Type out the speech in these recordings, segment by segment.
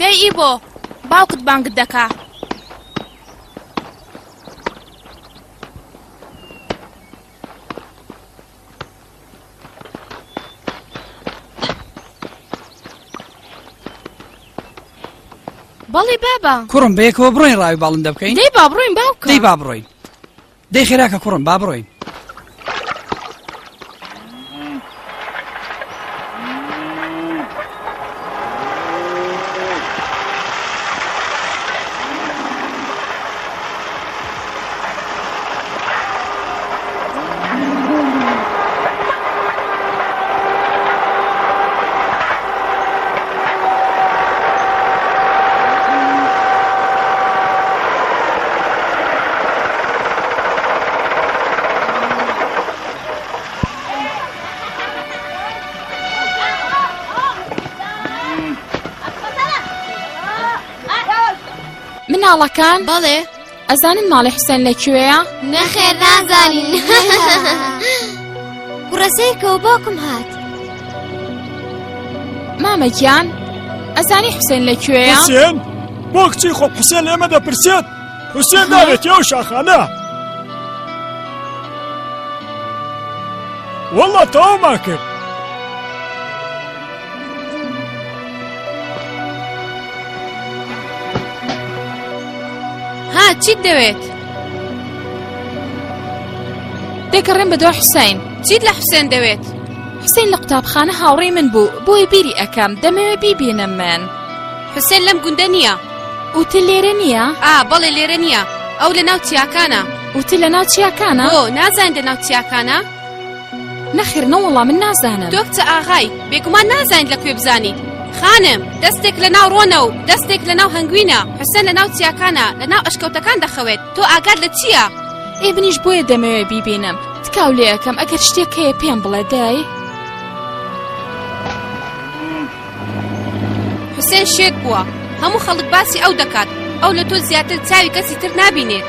دەی ئیبۆ باوکت بانگت دەکا بەڵی بابا کوڕم بەیەکەوە بڕۆین ڕاوی باڵندە بکەین دەی با بڕۆین باوکە دەی با بڕۆین دەی خێراکە کوڕم با بڕۆین مناڵەکان بەڵێ ئەزانن ماڵی حسێن لە کوێیە؟ نەخێر نازانین کوڕەسەیکەوە باوکم هات مامە گیان ئەزانی حسێن لە کوێیە؟ حسێن بۆ کچی خۆ حسێن ئێمە دەپرسێت حسێن داوێتی ئەو شاخانە وەڵا تەواومان کرد ها چیت دەوێت دەکەڕێن بە دو حسین چیت لە حسێن دەوێت حسین لە قوتابخانە هاوڕێ من بوو بۆی بیری ئەەکەم دەمەوێ بیبینم من حسێن لەم گوندە نییە ئوتە لێرە نییە ئا بەڵێ لێرە نییە ئەو لە ناو چیاکانە ئوتە لە ناو چیاکانە ئۆ نازان لە ناو چیاکانە نەخێر نەوەڵا من نازانم دۆکتە ئاغای بێگومان نازانیت لە کوێ بزانیت خانم دەستێک لە ناو ڕۆنە و دەستێک لە ناو هەنگوینە حسێن لە ناو چیاکانە لە ناو ئەشکەوتەکان دەخەوێت تۆ ئاگات لە چییە؟ ئێ منیش بۆیە دەمەوێ بیبینم تکاو لێ ئەکەم ئەگەر شتێک هەیە پێم بڵێ دەی حسێن شێت بووە هەموو خەڵک باسی ئەو دەکات ئەو لە تۆ زیاتر چاوی کەسی تر نابینێت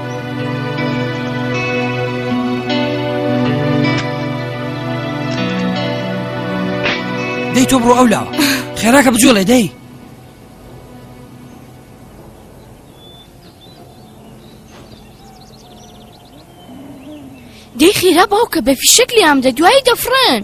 دەی تۆ بڕۆ ئەو لاوە خێراکە بجوڵێ دەی دەی خێرا باوکە بە فیشک لیام دە دوایی دەفرێن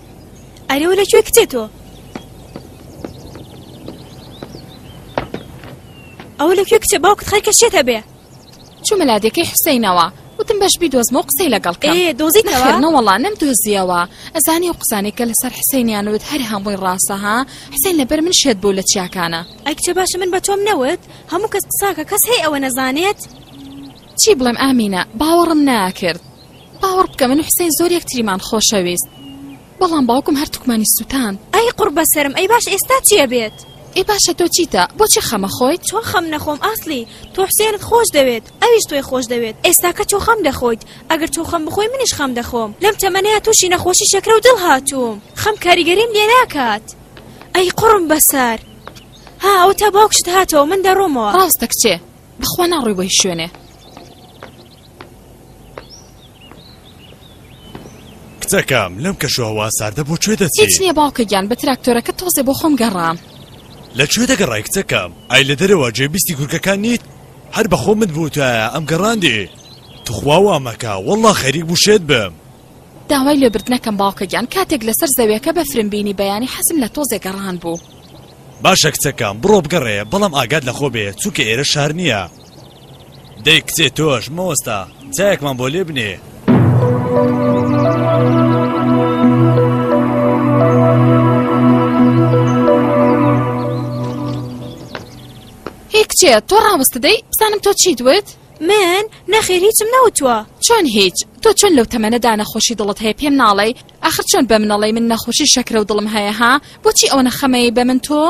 ئەرێ وە لە کوێ کچێ تۆ ئەوە لە کوێ کچێ باوکت خەرکە شێت هەبێ چوومە لادێکەی حوسینەوە وتم بەش بیدۆزمە و قسەی لەگەڵ کە دۆزی نەوەڵا نەم دۆزیەوە ئەزانی و قسانێک کە لەسەر حسێنیانوت هەر هەمووی ڕاستە ها حسێن لەبەر من شێت بوو لە چیاکانە ئەکچە باشە من بە تۆم نەوت هەموو کەس قساکە کەس هەی ئەوە نەزانێت چی بڵێم ئامینە باوەڕم ناکرد باوەڕ بکە من و حسین زۆر یەکتریمان خۆشەویست بەڵام باوکم هەر توکمانی سووتان ئەی قوڕ بەسەرم ئەی باش ئێستا چیە بێت ئێ باشە تۆ چیتە بۆچی خەمە خۆیت چۆن خەم نەخۆم ئاسلی تۆ حسێنت خۆش دەوێت ئەویش تۆی خۆش دەوێت ئێستاکە چۆ خەم دەخۆیت ئەگەر چۆ خەم بخۆی منیش خەم دەخۆم لەم تەمەنەیە تووشی نەخۆشی شەکرە و دڵ هاتووم خەم کاریگەریم لێ ناکات ئەی قوڕم بەسەر ها ئەوە تا باوکشت هاتەوە من دەڕۆمەوە ڕاستە کچێ بەخوا ناڕۆی بۆ هیچ شوێنێ کچەکەم لەم کەشوهوا ساردە بۆ کوێ دەچێت هیچ نییە باوکە گیان بە تراکتۆرەکە تۆزێ بۆ خۆم گەڕام لە کوێ دەگەڕای کچەکەم ئای لە دەرەوە جێ بیستی گورگەکان نیت هەر بەخۆ من بوتایە ئەم گەڕاندێ تخوا وامەکە والله خەریک بوو شێت بم داوای لێبردنەکەم باوکە گیان کاتێک لەسەر زەویەکە بەفرم بینی بەیانی حەزم لە تۆزێ گەڕان بوو. باشە کچەکەم بڕۆ بگەڕێ بەڵام ئاگات لە خۆ بێ چونکە ئێرە شار نیە. دەی کچێ تۆش مەوەستە چایەکمان بۆ لێبنێ. هی کچێ تۆ ڕاوستدەی بزانم تۆ چیت وت؟ من، نەخێر هیچم نەوتووە. چۆن هیچ؟ تۆ چۆن لەو تەمەنەدا نەخۆشی دڵت هەیە پێم ناڵێی؟ ئاخر چۆن بە من ئەڵێی من نەخۆشی شەکرە و دڵم هەیە ها؟ بۆچی ئەوەنە خەمەی بە من تۆ؟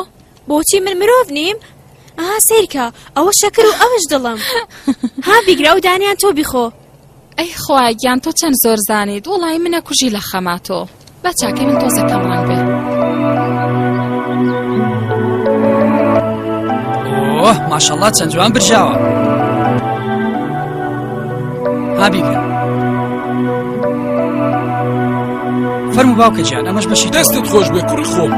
بۆچی من مرۆڤ نیم؟ ئەها سەیرکە، ئەوە شەکر و ئەوەش دڵم. ها بیگرە ئەو دانەیان تۆ بیخۆ. ئەی خوا گیان تۆ چەند زۆر زانیت وڵی منە کوژی لە خەما تۆ بە چاکەی من تۆزەکەم ڕەنگ بێ ماشەڵات چەند جوان برژاوە هابیگە فەرمو باوکە جیان ئەمەش بەشی دەستت خۆش بێ کوڕی خۆم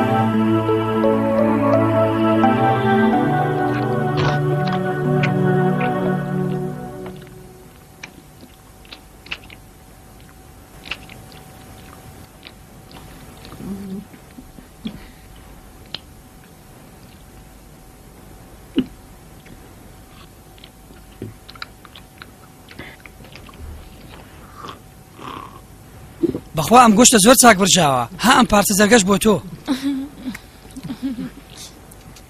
بەخوا ئەم گۆشتە زۆر چاک برژاوە ها ئەم پارچە زەرگەش بۆ تۆ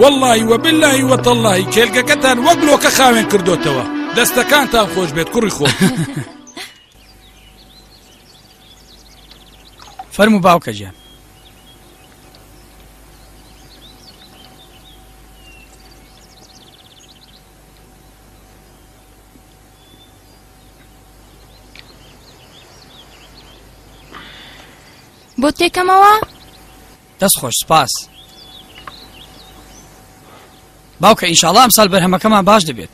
وەڵڵاهی وەبیللەهی وەتەڵڵاهی کێلگەکەتان وەک لۆکە خاوێن کردوتەوە دەستەکانتان خۆش بێت کوڕی خۆ فەرمو باوکە جان بۆ تێکەمەوە دەست خۆش سپاس باوکە ئینشاڵا ئەم سال بەرهەمەکەمان باش دەبێت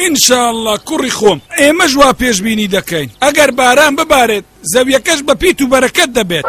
ئینشاءله کوڕی خۆم ئێمەش وا پێشببینی دەکەین ئەگەر باران ببارێت زەویەکەش بە پیت و بەرەکەت دەبێت.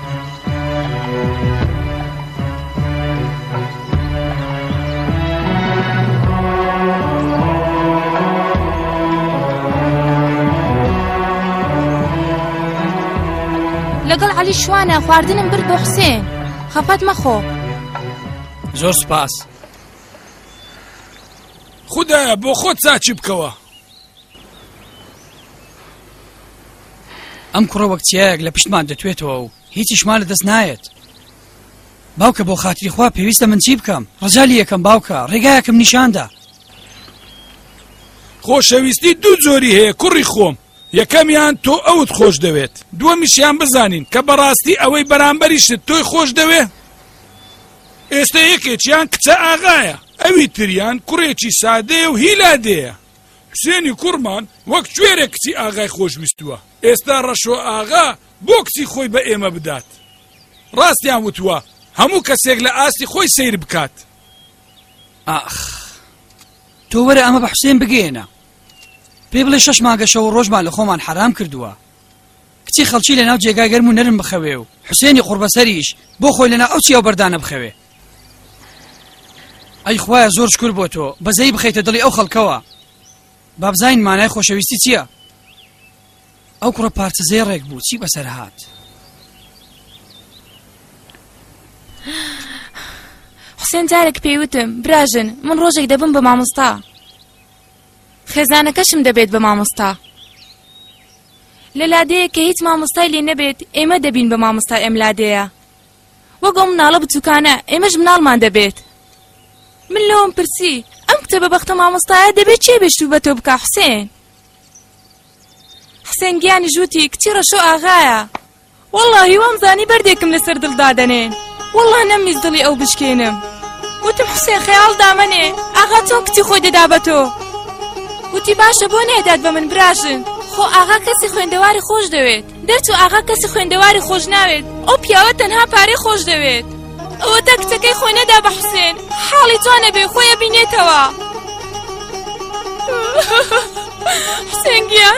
لەگەڵ عەلی شوانە خواردنم برد بۆ حسێن خەفەت مەخۆ زۆر سپاس خدایە بۆ خۆت ساچی بکەوە ئەم کوڕە وەک چیایەک لە پشتمان دەتوێتەوە و هیچیشمان لە دەست نایەت باوکە بۆ خاتری خوا پێویستە من چی بکەم ڕجالی یەکەم باوکە ڕێگایەکم نیشاندا خۆشەویستی دوو جۆری هەیە کوڕی خۆم یەکەمیان تۆ ئەوت خۆش دەوێت دووەمیشیان بزانین کە بەڕاستی ئەوەی بەرامبەریشت تۆی خۆش دەوێ ئێستا یەکێکیان کچە ئاغایە ئەوی تریان کوڕێکی سادەیە و هیلادەیە حوسێنی کوڕمان وەک کوێرێک کچی ئاغای خۆشویستووە، ئێستا ڕەشۆ ئاغا بۆ کچی خۆی بە ئێمە بدات؟ ڕاستیان وتووە هەموو کەسێک لە ئاستی خۆی سەیر بکات. ئاخ! تۆ وەرە ئەمە بە حوسێن بگەیەنە، پێ بڵێ شەش مانگە شەو و ڕۆژمان لە خۆمان حەرام کردووە، کچی خەڵکی لەناو جێگای گەرم و نەرم بخەوێ و حوسێنی قوڕبەسەریش بۆ خۆی لەناو ئەو چیا و بەردانە بخەوێ. ئەی خوایە زۆر شکر بۆ تۆ بەزەی بخەیتە دڵی ئەو خەڵکەوە بابزین مانای خۆشەویستی چییە؟ ئەو کوڕە پارتزێ ڕێک بوو چی بەسەر هاات. حسێن جارێک پێیوتم براژن من ڕۆژێک دەبم بە مامۆستا خێزانەکەشم دەبێت بە مامۆستا لە لادەیە کە هیچ مامۆستای لێ نەبێت ئێمە دەبین بە مامۆستا ئەم لادەیە وەک ئەو مناڵە بچووکانە ئێمەش مناڵمان دەبێت من لەوەم پرسی ئەم کتێبە بەختە مامۆستایە دەبێت چێ بێشتوو بە تۆ بکە حوسێن حسێن گیانی ژووتی کچی ڕەشۆ ئاغایە والله هیوام زانی بەردێکم لەسەر دڵ دادەنێن والله نەمویست دڵی ئەو بشکێنم وتم حسێن خەیاڵ دامەنێ ئاغا چۆن کچی خۆی دەدا بە تۆ وتی باشە بۆ نایدات بە من براژن خۆ ئاغا کەسی خوێندەواری خۆش دەوێت دەرچوو ئاغا کەسی خوێندەواری خۆش ناوێت ئەو پیاوە تەنها پارەی خۆش دەوێت ئەوە تا کچەکەی خۆی نەدا بە حوسێن حاڵی جوانە بێ خۆی ئەبینێتەوە حسێن گیان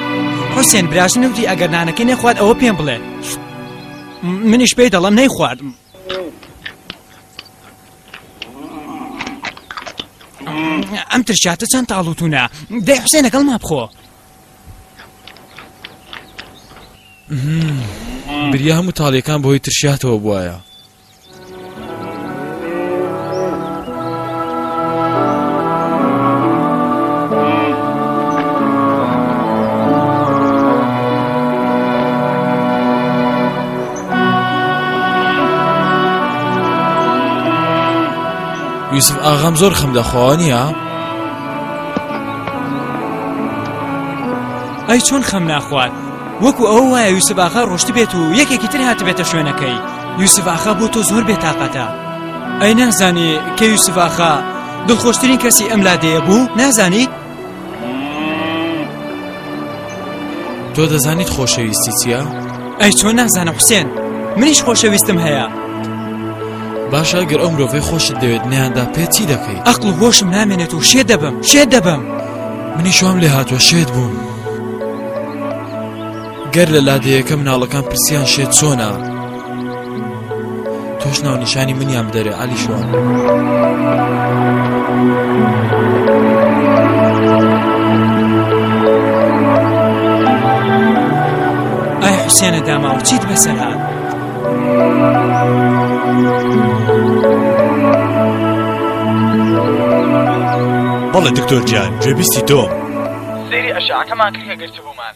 حوسێن براژن وتی ئەگەر نانەکەی نەخوارد ئەوە پێم بڵێ منیش پێی دەڵم نەی خواردم ئەم ترشاتە چەند تاڵوتونە دەی حوسێن لەگەڵ ما بخۆ بریا هەموو تاڵیەکان بەهۆی ترشاتەوە بواە یوسف ئاغام زۆر خەم دەخواوە نییە ئەی چۆن خەم ناخوات وەکو ئەو وایە یوسف ئاغا ڕۆشت بێت و یەکێکی تر هاتبێتە شوێنەکەی یوسف ئاخا بۆ تۆ زۆر بێتاقەتە ئەی نازانی کە یوسف ئاخا دڵخۆشترین کەسی ئەم لادەیە بوو نازانیت تۆ دەزانیت خۆشەویستی چییە؟ ئەی چۆ نازانە حوسێن منیش خۆشەویستم هەیە باشە گەر ئەو مرۆڤی خۆشت دەوێت نیاندا پێ چی دەکەی ئەقل و هۆشم نامێنێت و شێ دەبم شێ دەبم منی شوام لێ هاتووە شێت بوون گەر لە لادێیەکە مناڵەکان پرسیان شێ چۆنا تۆش ناو نیشانی منیان بدەرێ علی شوان. ئای حوسێنە داماوە چیت بەسەر هاات. بەڵێ دکتۆر جان گوێبیستی تۆم سری ئەشعەکەمان کرێ گرتبوومان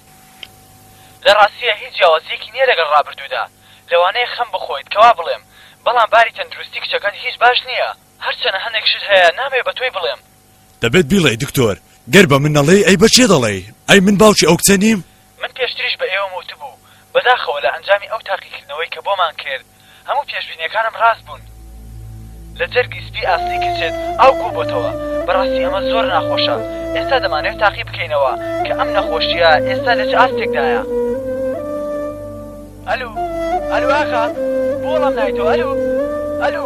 لە ڕاستیدا هیچ جیاوازییەکی نییە لەگەڵ ڕابردوودا. لەوانەیە خەم بخۆیت کە وا بڵێم، بەڵام باری تەندروستی کچەکەت هیچ باش نییە. هەرچەنە هەندێک شت هەیە نامەوێ بە تۆی بڵێم. دەبێت بیڵێی دکتۆر. گەر بە من نەڵێی ئەی بە کێ دەڵێی؟ ئەی من باوکی ئەو کچە نیم؟ من پێشتریش بە ئێوەم وتبوو، بەداخەوە لە ئەنجامی ئەو تاقیکردنەوەی کە بۆمان کرد، هەموو پێشبینیەکانم ڕاست بوون لە جەرگی سپی ئاسنی کچت ئاو کۆبۆتەوە بەڕاستی ئەمە زۆر ناخۆشە ئێستا دەمانەوێت تاقی بکەینەوە کە ئەم نەخۆشیە ئێستا لە چ ئاستێکدایە. ئەلو ئەلو ئاغا بۆ وەڵام نایتەوە ئەلو ئەلو.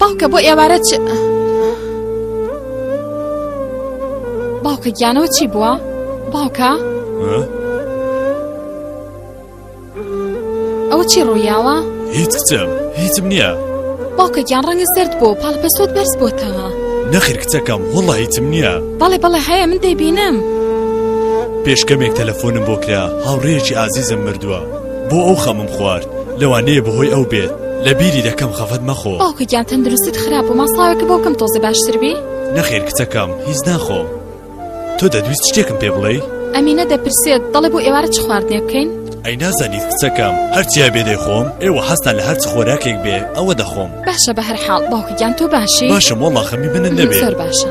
باوکە بۆ ئێوارە چ باوکە گیانەوە چی بووە باوکە ئەوە چی ڕوویاوە هیچ کچم هیچم نییە باوکە گیان ڕەنگە سرد بۆ پاڵپەسۆت بەرز بۆتەوە نەخیر کچەکەم وڵە هیچم نییە بەڵێ بەڵێ هەیە من دەیبینم پێشکەمێک تەلەفۆنم بۆ کرا هاوڕێکی ئازیزم مردووە بۆ ئەو خەمم خوارد لەوانەیە بەهۆی ئەو بێت لە بیری دەکەم خەفەت مەخۆ باوکە گیان تەندروستت خراپ و ماساوێکە بۆکەم تۆزێ باشتر بی نەخێر کچەکەم هیچ ناخۆم تۆ دەدویست شتێکم پێ بڵێ ئەمینە دەپرسێت دەڵێ بۆ ئێوارە چ خواردنێ بکەین ئەی نازانیت کچەکەم هەرچیا بێ دەیخۆم ئێوە حەستان لە هەرچ خۆراکێک بێ ئەوە دەخۆم باشە بە هەر حاڵ باوکە گیان تۆ باشی باشە مۆڵە خەمی بنن نەبێ زۆر باشە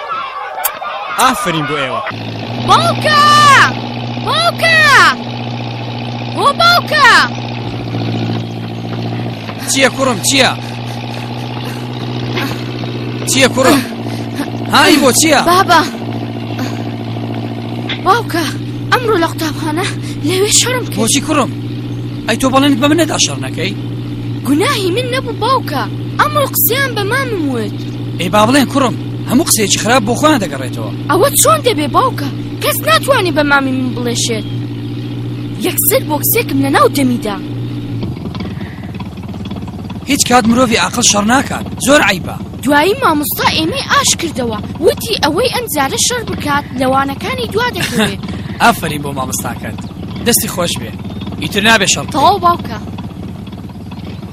ئافرین بۆ ئێوە باوکە باوکە بۆ باوکە چییە کوڕم چییە چییە کوڕم هایی بۆ چییە بابا باوکە ئەمڕۆ لە قوتابخانە لەوێ شەرم بۆچی کوڕم ئەی تۆ بەڵێنت بە منەدا شەڕ نەکەی گوناهی من نەبوو باوکە ئەمڕۆ قسەیان بە مامم وت ئەی با بڵێن کوڕم هەموو قسەیەکی خراپ بۆ خۆیان دەگەڕێتەوە ئەوە چۆن دەبێ باوکە کەس ناتوانێت بە مامی من بڵێشێت یەکسەر بۆکسێکم لە ناو دەمیدا هیچ کات مرۆڤی ئاقل شەڕ ناکات زۆر عیبە دوایی مامۆستا ئێمەی ئاش کردەوە وتی ئەوەی ئەم جارە شەر بکات لەوانەکانی دوا دەکەوێت ئافرین بۆ مامۆستاکەت دەستی خۆش بێ ئیتر نابێ شەڕ تەواو باوکە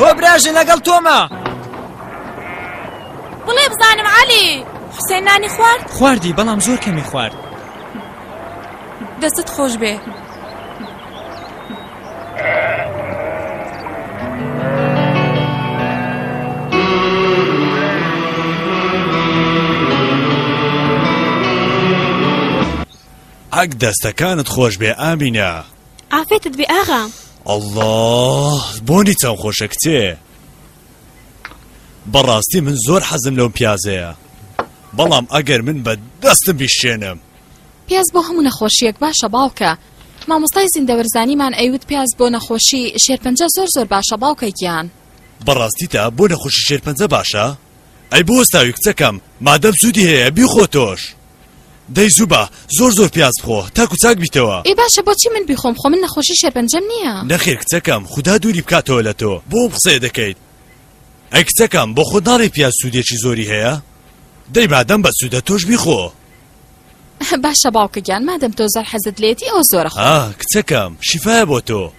هۆ براژن لەگەڵ تۆمە بڵێ بزانم عەلی حوسێن نانی خوارد خواردی بەڵام زۆر کەمی خوارد دەستت خۆش بێ ئەک دەستەکانت خۆش بێ ئامینە ئافێتت بێ ئاغا ئەڵڵا بۆنی چەند خۆشە کچێ بەڕاستی من زۆر حەزم لەو پیازەیە بەڵام ئەگەر من بە دەستم بیشێنم پیاز بۆ هەموو نەخۆشیەک باشە باوکە مامۆستای زیندەوەرزانیمان ئەیوت پیاز بۆ نەخۆشی شێرپەنجە زۆر زۆر باشە باوکە گیان بەڕاستیتا بۆ نەخۆشی شێرپەنجە باشە ئەی بوەستاوی کچەکەم مادەم سودی هەیە بیخۆ تۆش دەی زوبە زۆر زۆر پیاز بخۆ تاکو چاک بیتەوە. ئێ باشە بۆچی من بیخۆم خۆ من نەخۆشی شێرپەنجەم نییە. نەخێر کچەکەم خودا دووری بکاتەوە لە تۆ بۆ ئەم قسەیە دەکەیت ئەی کچەکەم بۆ خۆت ناڵێی پیاز سوودێکی زۆری هەیە دەی بادەم بە سوودە تۆش بیخۆ باشە باوکە گیان مادەم تۆ زۆر حەزت لێتی ئەو زۆرە خۆ کچەکەم شیفایە بۆ تۆ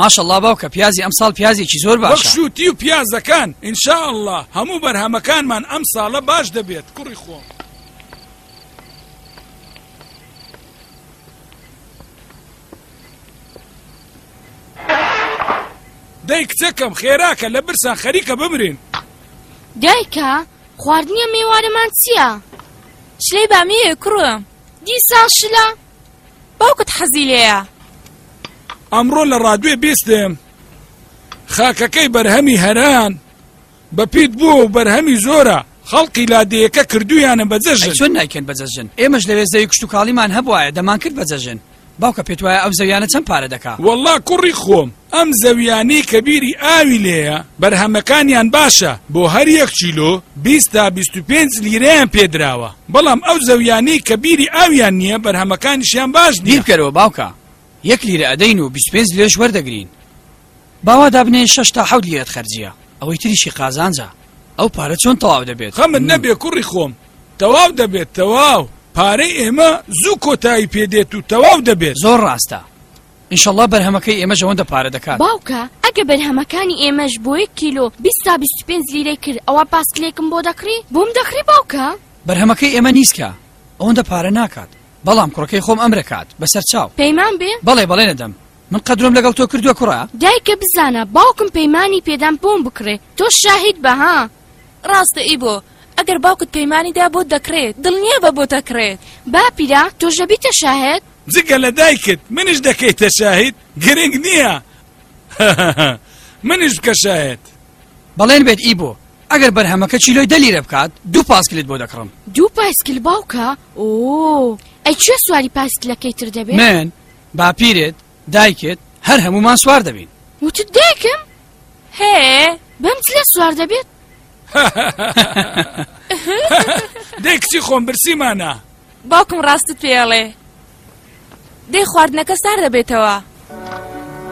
ماشەڵا باوکە پیازی ئەم ساڵ پیازێکی زۆر باششوتی و پیازەکان ئینشاءله هەموو بەرهەمەکانمان ئەم ساڵە باش دەبێت کوڕی خۆم. دەی کچەکەم خێراکە لە برسان خەریکە بمرین دایکە خواردنیە مێوارەمان چییە؟ شلەی بامەیە کوڕە دیسان شلە باوکت حەزی لێە ئەمڕۆ لە ڕادوێ بیستم خاکەکەی بەرهەمی هەران بە پیت بووە و بەرهەمی زۆرە خەڵقی لادێیەکە کردویانە بە جەژن چۆن نایکەن بە جەژن ئێمەش لەوێ زەوی کشتتوکاڵیمان هەبواە دەمان کرد بە جەژن باوکە پێت وایە ئەو زەویانە چەند پارە دەکا والله کوڕی خۆم ئەم زەویانەی کە بیری ئاوی لێیە بەرهەمەکانیان باشە بۆ هەر یەک چیلۆ 20 تا 25 لیرەیان پێدراوە بەڵام ئەو زەویانەی کە بیری ئاویان نییە بەرهەمەکانیشیان باش نییە بیرکەرەوە باوکە یەک لیرە ئەدەین و 25 لێش وەردەگرین باوا دابنێ شەش تا حەوت لیرەت خەرجیە ئەوەی تریشی قازانجە ئەو پارە چۆن تەواو دەبێت. خەمت نەبێ کوڕی خۆم تەواو دەبێت تەواو پارەی ئێمە زوو کۆتایی پێ دێت و تەواو دەبێت. زۆر ڕاستە ئینشەڵڵا بەرهەمەکەی ئێمەش ئەوەندە پارە دەکات. باوکە ئەگە بەرهەمەکانی ئێمەش بۆ یەک کیلۆ بیست تا بیست و پێنج لیرەی کرد ئەوا پاسکلێکم بۆ دەکڕی؟ بۆم دەکڕی باوکە؟ بەرهەمەکەی ئێمە نیسکە ئەوەندە پارە ناکات بەڵام کوڕەکەی خۆم ئەمرەکات بەسەرچاو. پەیمان بێ؟ بەڵێ بەڵێنەدەم من قەدرۆم لەگەڵ تۆ کردوە کوڕە دایکە بزانە باوکم پەیمانی پێدام بۆم بکڕێ تۆ شاهید بە ها ڕاستە ئیبۆ ئەگەر باوکت پەیمانی دا بۆت دەکڕێت دڵنیا بە بۆت ئەکڕێت باپیرە تۆش ئەبیتە شاهێد جگە لە دایکت منیش دەکەیتە شاهید گرنگ نییە منیش بکە شاهێد بەڵێن بێت ئیبۆ ئەگەر بەرهەمەکە چیلۆی دەلیرە بکات دوو پاسکلت بۆ دەکڕم دوو پایسکل باوکە ئۆ ئەی کوێ سواری پایسکلەکەی تر دەبێت من باپیرێت دایکێت هەر هەمومان سوار دەبین وتت دایکم هێ بەم لە سوار دەبێت دەی کچی خۆم برسیمانە باوکم ڕاستت پێڵێ دەی خواردنەکە سار دەبێتەوە.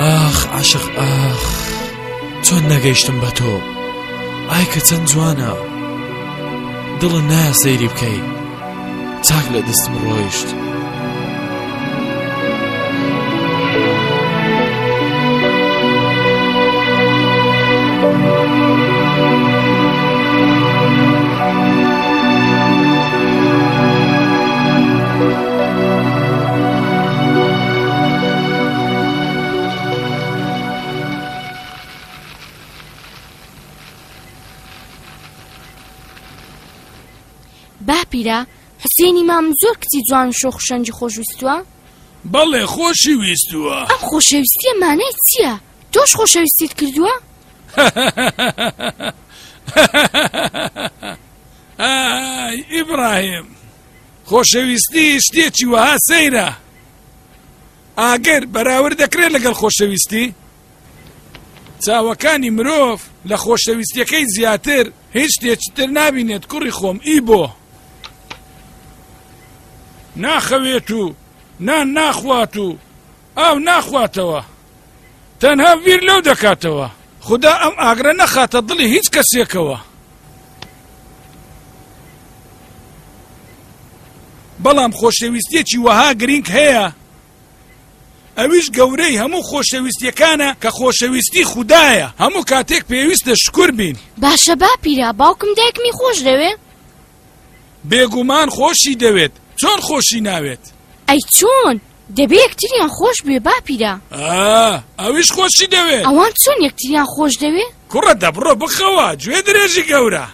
ئاخ عاشق ئاخ چۆن نەگەیشتم بە تۆ ئای کە چەند جوانە دڵە نایە سەیری بکەی چاک لە دەستم ڕۆیشت. باپیرە حسێنی مام زۆر کچی جوان شۆخ شەنجی خۆشویستووە بەڵێ خۆشی ویستووە ئەم خۆشەویستیە مانای چییە تۆش خۆشەویستیت کردووە ئیبراهیم خۆشەویستی شتێکی وەها سەیرە ئاگر بەراورد دەکرێت لەگەڵ خۆشەویستی چاوەکانی مرۆڤ لە خۆشەویستیەکەی زیاتر هیچ شتێکتر نابینێت کوڕی خۆم ئی بۆ ناخەوێت و نان ناخوات و ئاو ناخواتەوە تەنها بیر لەو دەکاتەوە خودا ئەم ئاگرە نەخاتە دڵی هیچ کەسێکەوە بەڵام خۆشەویستیەکی وەها گرنگ هەیە ئەویش گەورەی هەموو خۆشەویستیەکانە کە خۆشەویستی خوددایە هەموو کاتێک پێویستە شکر بین باشە باپیرا باوکم دایکمی خۆش دەوێ بێگومان خۆشی دەوێت چۆن خۆشی ناوێت ئەی چۆن دەبێ یەکتریان خۆش بوێ باپیرا ئەویش خۆشی دەوێت ئەوان چۆن یەکتریان خۆش دەوێ کوڕە دەبڕۆ بخەوە گوێ درێژی گەورە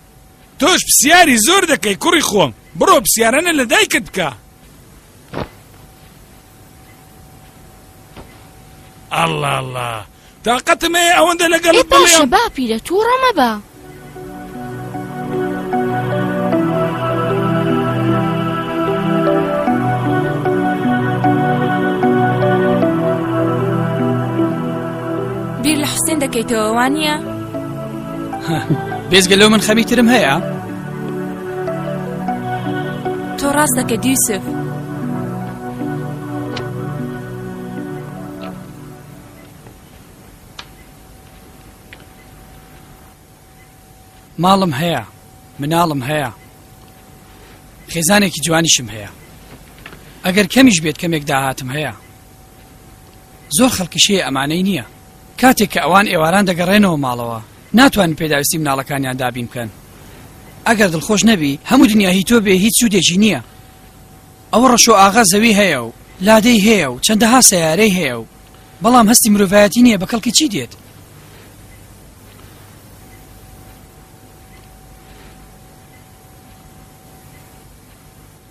تۆش پسیاری زۆر دەکەی کوڕی خۆم بڕۆ پسیارانە لە دایکت بکە ئەله تاقەتم هەیە ئەوەندە لەگەڵ ئێ باشە بڵێم باپیرە تووڕە مەبە بیر لە حسێن دەکەیتەوە وا نییە بێزگە لەو من خەمی ترم هەیە تۆ ڕاست دەکە دیوسف ماڵم هەیە مناڵم هەیە خێزانێکی جوانیشم هەیە ئەگەر کەمیش بێت کەمێک داهاتم هەیە زۆر خەڵکیشەیە ئەمانەی نییە کاتێک کە ئەوان ئێواران دەگەڕێنەوە ماڵەوە ناتوان پێداویستی مناڵەکانیان دابین بکەن ئەگەر دڵخۆش نەبی هەموو دنیا هی تۆ بێ هیچ سوودێکی نییە ئەوە ڕەشۆ ئاغا زەوی هەیە و لادێی هەیە و چەندەها سەیارەی هەیە و بەڵام هەستی مرۆڤایەتی نییە بە کەڵکی چی دێت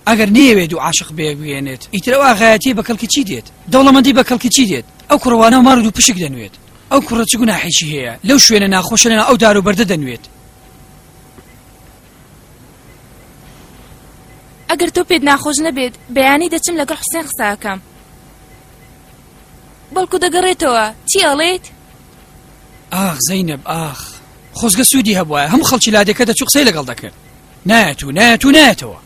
ئەگەر نەیەوێ دوو عاشق بێگوێنێت ئیترەوە ئاغایەتی بە کەڵکی چی دێت دەوڵەمەندی بە کەڵکی چی دێت ئەو کوڕوانە و مارود و پشک دەنوێت ئەو کوڕە چ گوناحێکی هەیە لەو شوێنە ناخۆشە لەنا ئەو دار و بەردە دەنوێت ئەگەر تۆ پێت ناخۆش نەبێت بەیانی دەچم لەگەڵ حوسێن قساکەم بەڵکو دەگەڕێتەوە چی ئەڵێیت؟ ئاخ زەینەب ئاخ خۆزگە سوودی هەبواە هەم خەڵکی لادێکە دەچوو قسەی لەگەڵ دەکرد نایەت و نایەت و نایەتەوە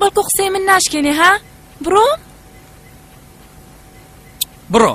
بەڵکو قسەی من ناشکێنێ ها بڕۆ بڕۆ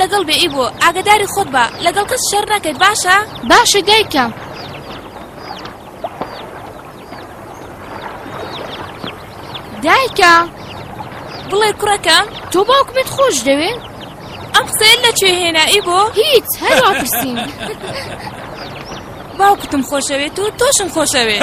لەگەڵ بێ ئیبۆ ئاگداری خۆت بە لەگەڵ کەس شەر نەکەیت باشە باشە دایکم دایکە بڵێ کوڕەکەم تۆ باوکمت خۆش دەوێ ئەم قسەیە لە چێ هێنایی بۆ هیچ هەروا پرسین باوکتم خۆشەوێت و تۆشم خۆشەوێت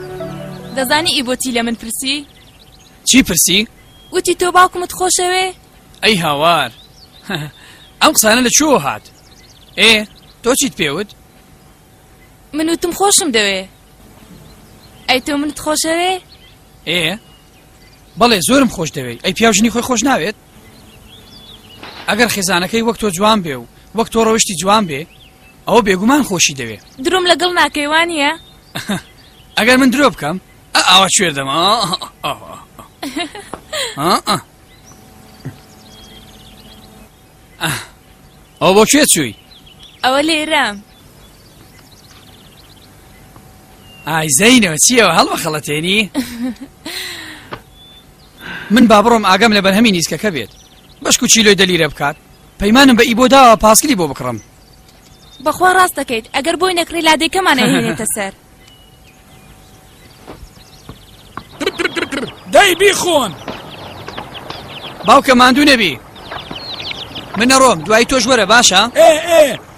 دەزانی ئی بۆچی لە من پرسی؟ چی پرسی؟ وتی تۆ باوکمت خۆشەوێ؟ ئەی هاوار ئەم قسانە لە چووە هات ئێ تۆ چیت پێوت؟ من وتم خۆشم دەوێ ئەی تۆ منت خۆشەوێ؟ ئێ بەڵێ زۆرم خۆش دەوێ ئەی پیاژنی خۆی خۆش ناوێت؟ ئەگەر خێزانەکەی وەک تۆ جوان بێ و وەک تۆ ڕەوشتی جوان بێ ئەوە بێگومان خۆشی دەوێ درۆم لەگەڵ ناکەیوانە ئەگەر من درۆ بکەم ئاوا شوێر دەما ئەو بۆ کوێ چووی ئەوە لێرام ئایزەینەوە چیەوە هەڵمە خەڵەتێنی؟ من با بڕۆم ئاگام لە بەرهەمی نیسکەکە بێت بەشک و چیلۆی دەلیرە بکات پەیمانم بە ئی بۆ داوە پاسکلی بۆ بکڕم بەخوا ڕاست دەکەیت ئەگەر بۆی نەکڕی لادێکەمانە هێنێتە سەر دەی بیخۆن باوکە ماندوو نەبی من نەڕۆم دوای تۆش وەرە باشە ئێ ئێ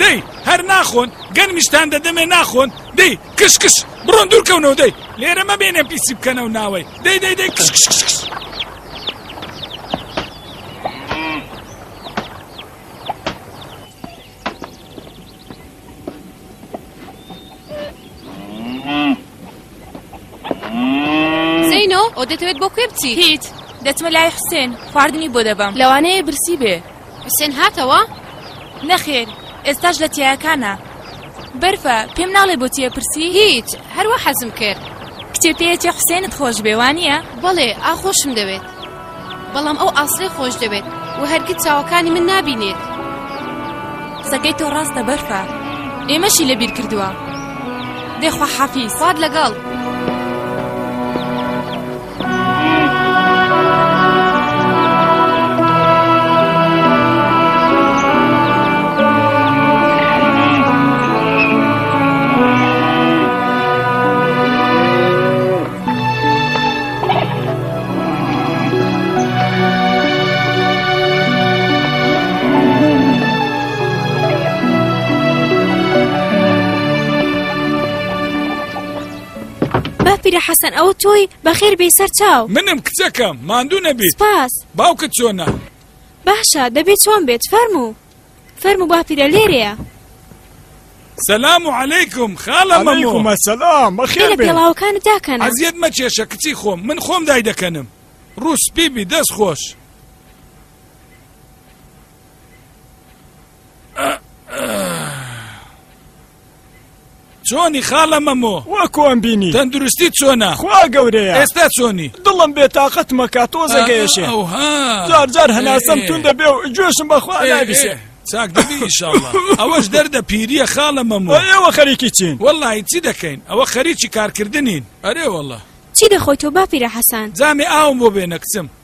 دەی هەر ناخۆن گەنمیشتان دەدەمێ ناخۆن دەی کش کش بڕۆن دوورکەونەوە دەی لێرە مەبێنێ پیسی بکەنەوە ناوەی دەی دەی دەی کش کش کش کش زینۆ ئەو دەتەوێت بۆ کوێ بچیت هیچ دەچمە لای حسێن خواردنی بۆ دەبم لەوانەیە برسی بێ حسێن هاتەوە نەخێر ئێستاش لە تایەکانە بەرفە پێم ناڵێ بۆچیە پرسی هیچ هەروە حەزم کرد کچێ پێیەتی حسێنت خۆش بێ وانە بەڵێ ئاخۆشم دەوێت بەڵام ئەو ئاسڵێ خۆش دەوێت و هەرگیز چاوەکانی من نابینێت قسەکەی تۆ ڕاستە بەرفە ئێمەشی لە بیر کردووە دێخوا حەفی ساد لەگەڵ باپیرە حەسەن ئەوە تۆی بەخێر بێ سەر چاو منم کچەکەم ماندوو نەبیت پاس باوکت چۆنە باشە دەبێت چۆن بێت فەرموو فەرموو باپیرە لێرەیە. سلام و علیکم خاڵە مەمۆ علیکم السلام بەخێر بێ لە پێڵاوەکانت داکەنە ئەزیەت مەکێشە کچی خۆم من خۆم دای دەکەنم ڕوس بیبی دەست خۆش چۆنی خاڵە مەمۆ واکۆم بینی تەندروستی چۆنا خوا گەورەیە ئێستا چۆنی دڵم بێ تااقەت مەکە تۆزە گەێشێ جار جار هەناسەم تون دەبێ و جوێشم بەخوا نابیشێ چاک دەبی ئیشاڵڵا ئەوەش دەردە پیریە خاڵە مەمۆ ئێوە خەریکی چین وەڵی چی دەکەین ئەوە خەریکی کارکردنین ئەرێ وەڵە چی دەخۆی تۆ باپیرە حەسان جامی ئاوم بۆ بێنە کچم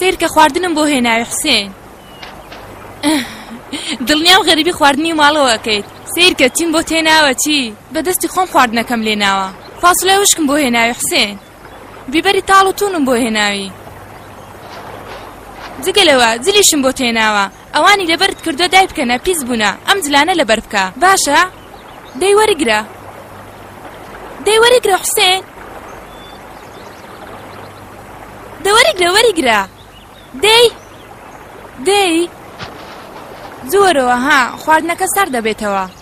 سیرکە خواردنم بۆ هێناوی حسێن دڵنیام غەریبی خواردنی ماڵەوەکەیت سیرکە چیم بۆ تێناوە چی بەدەستی خۆم خواردنەکەم لێناوە فاسلای وشکم بۆ هێناوی حسێن بیبەری تاڵ و توونم بۆ هێناوی جگە لەوە جلیشم بۆ تێناوە ئەوانی لەبەرد کردو دای بکەنە پیس بوونە ئەم جلانە لەبەر بکە باشە دەی وەرگرە دەی وەرگرە حوسێن دەوەرگرە وەرگرە دەی دەی زۆرەوە ها خواردنەکە سەر دەبێتەوە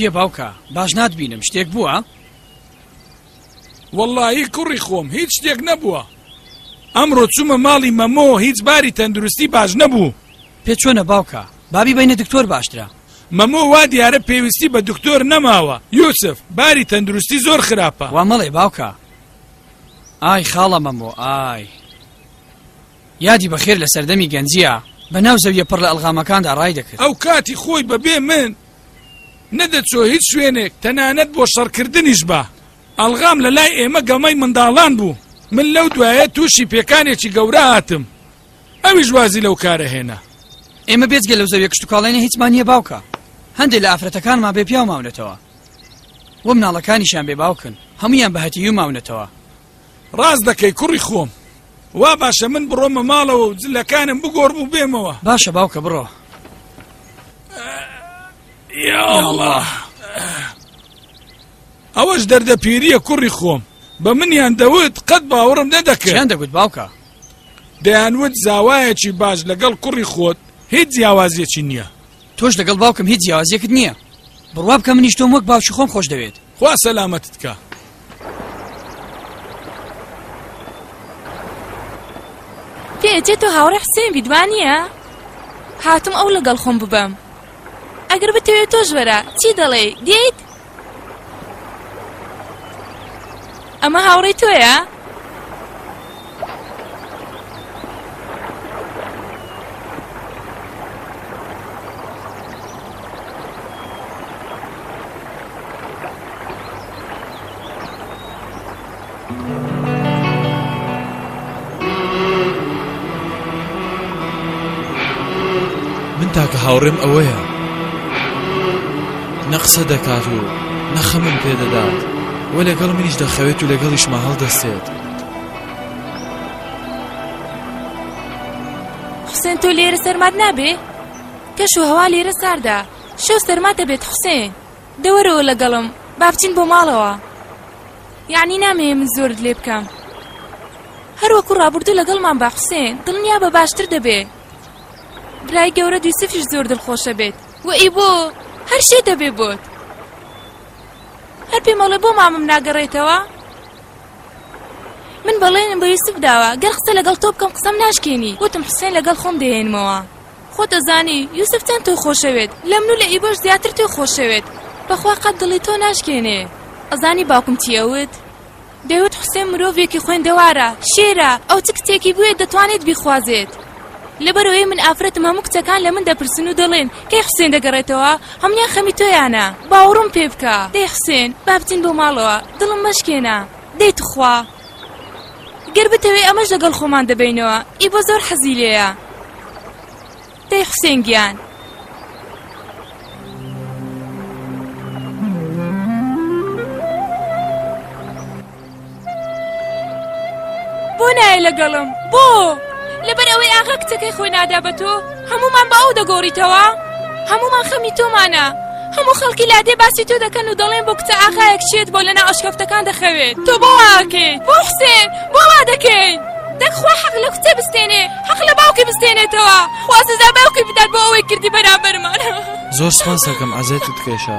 چییە باوکە باش ناتبینم شتێک بووە؟ وەڵی کوڕی خۆم هیچ شتێک نەبووە ئەمڕۆ چوومە ماڵی مەمۆ هیچ باری تەندروستی باش نەبوو پێت چۆنە باوکە با بیبەینە دکتۆر باشترە. مەمۆ وا دیارە پێویستی بە دکتۆر نەماوە یوسف باری تەندروستی زۆر خراپە. وا مەڵێ باوکە ئای خاڵە مەمۆ ئای یادی بەخێر لە سەردەمی گەنجیە بە ناو زەویە پڕ لە ئەلغامەکاندا ڕای دەکرد ئەو کاتی خۆی بەبێ من نەدەچۆ هیچ شوێنێک تەنانەت بۆ شەڕکردنیش بە ئەلغام لە لای ئێمە گەمەی منداڵان بوو من لەو دوایە تووشی پێکانێکی گەورە هاتم ئەویش وازی لەو کارە هێنا ئێمە بێجگە لەو زەویە کشتتوکاڵێنە هیچمان نییە باوکە هەندێک لە ئافرەتەکانمان بێ پیاو ماونەتەوە وە مناڵەکانیشیان بێ باوکن هەمویان بەهەتی و ماونەتەوە ڕاز دەکەی کوڕی خۆم وا باشە من بڕۆمە ماڵەوە و جلەکانم بگۆڕم و بێمەوە باشە باوکە بڕۆ یاڵە ئەوەش دەردە پیریە کوڕی خۆم بە منیان دەوت قەت باوەڕم نەدەکەیان دەگوت باوکە دەیانوت زاوایەکی باش لەگەڵ کوڕی خۆت هیچ جیاوازیەکی نییە تۆش لەگەڵ باوکم هیچ جیاوازیەکت نییە بڕوا بکە منیش تۆم وەک باوکی خۆم خۆش دەوێت خوا سەلامەتت کە پێچێت تۆ هاوڕێ حسێن بیدوانە هاتم ئەو لەگەڵ خۆم ببەم ئەگەر بتەوێت تۆش وەرە چی دەڵێ دیت ئەمە هاوڕێی تۆیە؟ من تاکە هاوڕێم ئەوەیە نەقسە دەکات و نەخەمم پێدەدات و لەگەڵ منیش دەخەوێت و لەگەڵیش مە هەڵدەستێت حسێن تۆ لێرە سەرمات نابێ کەش و هەوا لێرە ساردە شەو سەرماتە بێت حسێن دە وەرەوە لەگەڵم با بچین بۆ ماڵەوە یعنی نامەوێ من زۆرت لێ بکەم هەروەکو ڕابردوو لەگەڵمان بە حوسێن دڵنیا بە باشتر دەبێ برای گەورە دویسفیش زۆر دڵخۆشە بێت و ئی بۆ هەر شێ دەبێ بۆت هەر پێمەڵێ بۆ مامم ناگەڕێتەوە من بەڵێنم بە یوسف داوە گەر قسە لەگەڵ تۆ بکەم قسەم ناشکێنی وتم حوسێن لەگەڵ خۆم دەێنمەوە خۆت ئەزانی یوسف چەند تۆ خۆشەوێت لە من و لە ئیبۆش زیاتر تۆ خۆشەوێت بەخوا قەت دڵی تۆ ناشکێنێ ئەزانی باوکم چی ئەوت دەیوت حوسێن مرۆڤێکی خوێندەوارە شێرە ئەو چ کچێکی بوێت دەتوانێت بیخوازێت لەبەرەوەی من ئافرەتم هەموو کچەکان لە من دەپرسن و دەڵێن کەی حوسێن دەگەڕێتەوە هەمویان خەمی تۆیانە باوەڕم پێ بکە دەی حوسێن با بچین بۆ ماڵەوە دڵم مەشکێنە دەی توخوا. گەر بتەوێ ئەمەش لەگەڵ خۆمان دەبینەوە ئیبۆ زۆر حەزی لێیە دەی حوسێن گیان بۆ نایە لەگەڵم بۆ لەبەر ئەوەی ئاغا کچەکەی خۆی نادا بە تۆ هەموومان بە ئەو دەگۆڕیتەوە هەموومان خەمی تۆمانە هەموو خەڵکی لادێ باسی تۆ دەکەن و دەڵێن بۆ کچە ئاغایەک چێت بۆ لە ناوشکەفتەکان دەخەوێت تۆ بۆ واکەیت بۆ حسێن بۆ وا دەکەیت دەکخوا حەق لە کچە بستێنێ حەق لە باوکی بستێنێتەوە خواززا باوکی بدات بۆ ئەوەی کردی بەرامبەرمان زۆر سپاس دەکەم عەزێتت کێشا.